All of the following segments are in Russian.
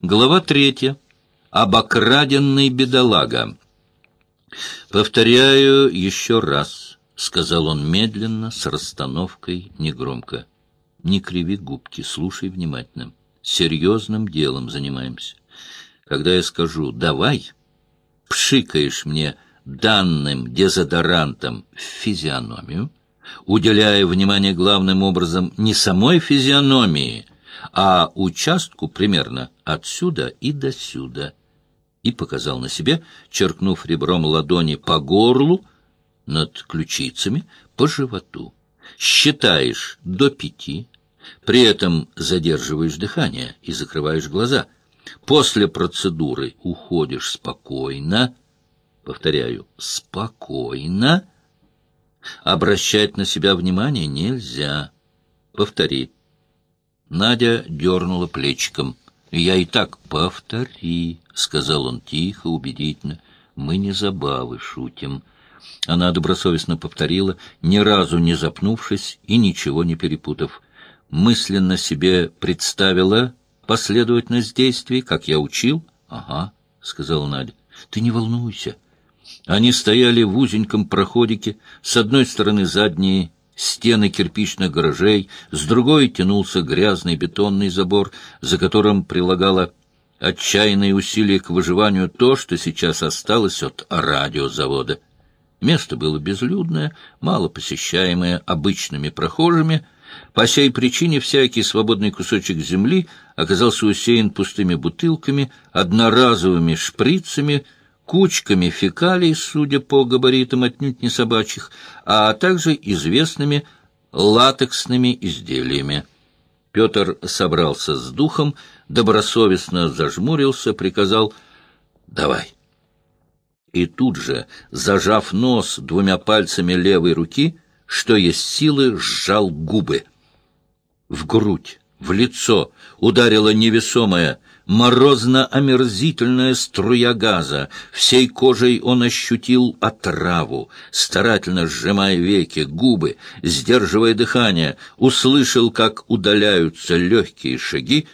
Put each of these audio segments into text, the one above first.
Глава третья. Обокраденный бедолага. «Повторяю еще раз», — сказал он медленно, с расстановкой, негромко. «Не криви губки, слушай внимательно. Серьезным делом занимаемся. Когда я скажу «давай», пшикаешь мне данным дезодорантом в физиономию, уделяя внимание главным образом не самой физиономии, а участку примерно отсюда и до сюда. И показал на себе, черкнув ребром ладони по горлу, над ключицами, по животу. Считаешь до пяти, при этом задерживаешь дыхание и закрываешь глаза. После процедуры уходишь спокойно, повторяю, спокойно, Обращать на себя внимание нельзя. Повтори. Надя дернула плечиком. «Я и так повтори», — сказал он тихо, убедительно. «Мы не забавы шутим». Она добросовестно повторила, ни разу не запнувшись и ничего не перепутав. Мысленно себе представила последовательность действий, как я учил. «Ага», — сказала Надя. «Ты не волнуйся. Они стояли в узеньком проходике, с одной стороны задние стены кирпичных гаражей, с другой тянулся грязный бетонный забор, за которым прилагало отчаянные усилия к выживанию то, что сейчас осталось от радиозавода. Место было безлюдное, мало посещаемое обычными прохожими. По сей причине всякий свободный кусочек земли оказался усеян пустыми бутылками, одноразовыми шприцами — кучками фекалий, судя по габаритам отнюдь не собачьих, а также известными латексными изделиями. Петр собрался с духом, добросовестно зажмурился, приказал «давай». И тут же, зажав нос двумя пальцами левой руки, что есть силы, сжал губы. В грудь, в лицо ударила невесомая, морозно-омерзительная струя газа. Всей кожей он ощутил отраву, старательно сжимая веки, губы, сдерживая дыхание, услышал, как удаляются легкие шаги.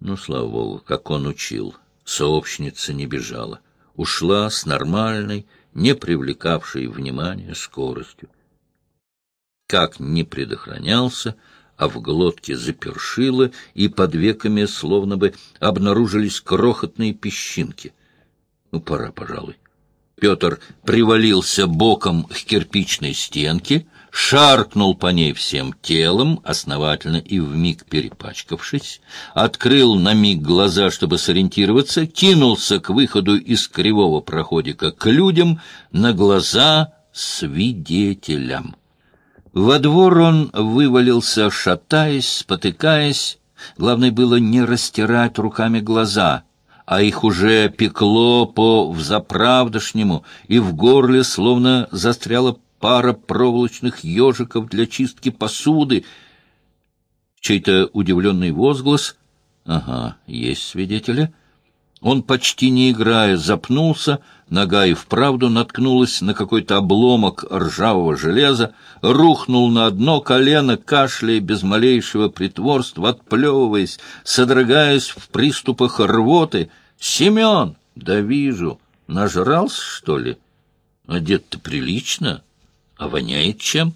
Ну, слава богу, как он учил, сообщница не бежала. Ушла с нормальной, не привлекавшей внимания скоростью. Как не предохранялся, а в глотке запершило, и под веками словно бы обнаружились крохотные песчинки. Ну, пора, пожалуй. Петр привалился боком к кирпичной стенке, шаркнул по ней всем телом, основательно и вмиг перепачкавшись, открыл на миг глаза, чтобы сориентироваться, кинулся к выходу из кривого проходика к людям на глаза свидетелям. Во двор он вывалился, шатаясь, спотыкаясь. Главное было не растирать руками глаза, а их уже пекло по взаправдошнему, и в горле словно застряла пара проволочных ежиков для чистки посуды. Чей-то удивленный возглас. Ага, есть свидетели. Он, почти не играя, запнулся, нога и вправду наткнулась на какой-то обломок ржавого железа, рухнул на одно колено, кашляя без малейшего притворства, отплевываясь, содрогаясь в приступах рвоты. «Семен!» «Да вижу. Нажрался, что ли? Одет-то прилично, а воняет чем?»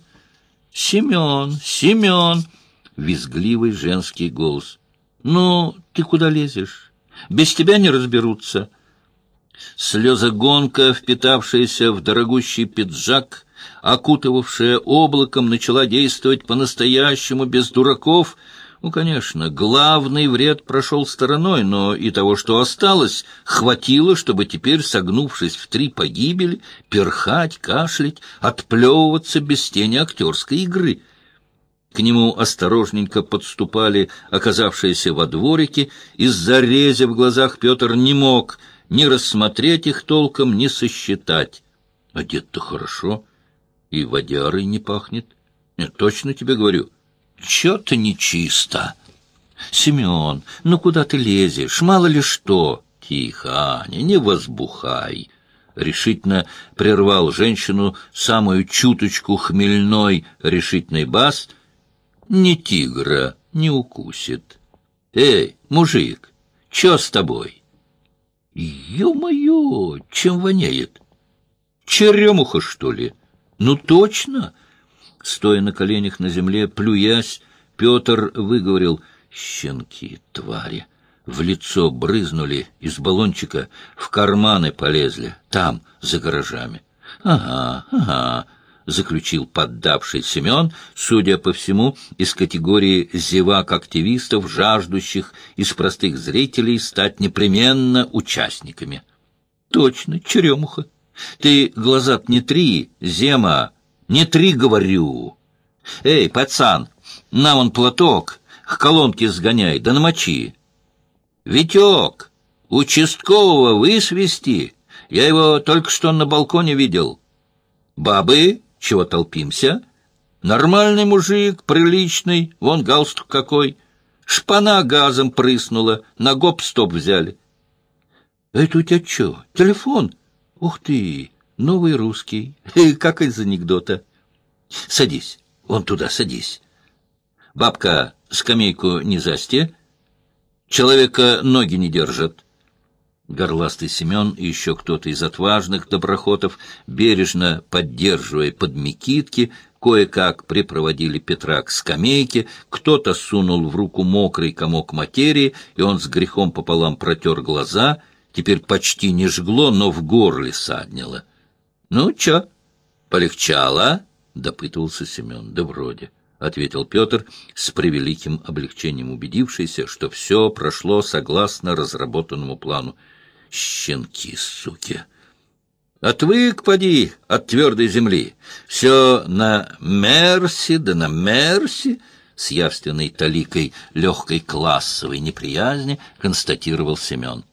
«Семен! Семен!» — визгливый женский голос. «Ну, ты куда лезешь? Без тебя не разберутся». Слезогонка, впитавшаяся в дорогущий пиджак, окутывавшая облаком, начала действовать по-настоящему, без дураков. Ну, конечно, главный вред прошел стороной, но и того, что осталось, хватило, чтобы теперь, согнувшись в три погибели, перхать, кашлять, отплевываться без тени актерской игры. К нему осторожненько подступали оказавшиеся во дворике, из-за рези в глазах Петр не мог — ни рассмотреть их толком, ни сосчитать. Одет-то хорошо, и водярой не пахнет. Нет, точно тебе говорю, чё-то нечисто. Семен, ну куда ты лезешь? Мало ли что. Тихо, Аня, не возбухай. Решительно прервал женщину самую чуточку хмельной решительный бас. Ни тигра не укусит. Эй, мужик, Че с тобой? Ё-моё, чем воняет? Черемуха, что ли? Ну, точно. Стоя на коленях на земле, плюясь, Петр выговорил «Щенки, твари!» В лицо брызнули из баллончика, в карманы полезли, там, за гаражами. «Ага, ага», — заключил поддавший Семен, судя по всему, из категории зевак-активистов, жаждущих из простых зрителей стать непременно участниками. «Точно, черемуха. Ты глаза не три, Зема, не три, говорю. Эй, пацан, на вон платок, к колонке сгоняй, да намочи. Витек, участкового высвести, я его только что на балконе видел. Бабы, чего толпимся? Нормальный мужик, приличный, вон галстук какой. Шпана газом прыснула, на гоп-стоп взяли. Это у тебя что, телефон? Ух ты, новый русский, как из анекдота. Садись, вон туда садись. Бабка, скамейку не засте, человека ноги не держат. Горластый Семен и еще кто-то из отважных доброхотов, бережно поддерживая под Микитки, кое-как припроводили Петра к скамейке, кто-то сунул в руку мокрый комок материи, и он с грехом пополам протер глаза, теперь почти не жгло, но в горле саднило. — Ну, чё, полегчало? — допытывался Семен. — Да вроде. —— ответил Петр, с превеликим облегчением убедившийся, что все прошло согласно разработанному плану щенки, суки. Отвык, поди, от твердой земли. Все на мерси да на мерси, с явственной таликой легкой классовой неприязни констатировал Семен.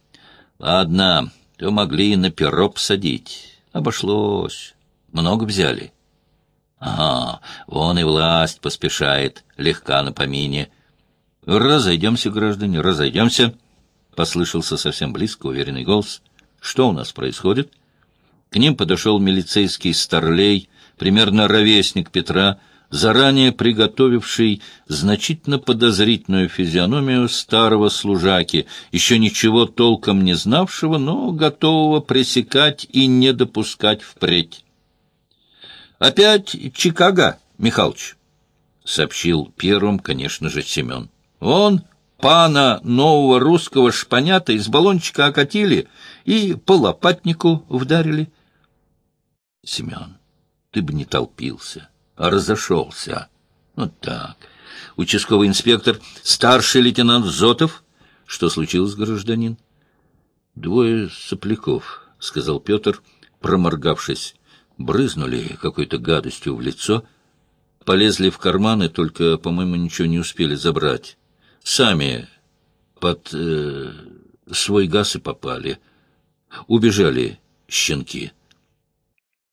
Ладно, то могли на перо посадить. Обошлось. Много взяли. Ага, вон и власть поспешает, легка на помине. Разойдемся, граждане, разойдемся. Послышался совсем близко уверенный голос. «Что у нас происходит?» К ним подошел милицейский старлей, примерно ровесник Петра, заранее приготовивший значительно подозрительную физиономию старого служаки, еще ничего толком не знавшего, но готового пресекать и не допускать впредь. «Опять Чикаго, Михалыч», — сообщил первым, конечно же, Семен. «Он пана нового русского шпанята из баллончика окатили и по лопатнику вдарили. Семен, ты бы не толпился, а разошелся. Вот так. Участковый инспектор, старший лейтенант Зотов. Что случилось, гражданин? Двое сопляков, — сказал Петр, проморгавшись. Брызнули какой-то гадостью в лицо, полезли в карманы, только, по-моему, ничего не успели забрать сами под э, свой газ и попали. Убежали щенки.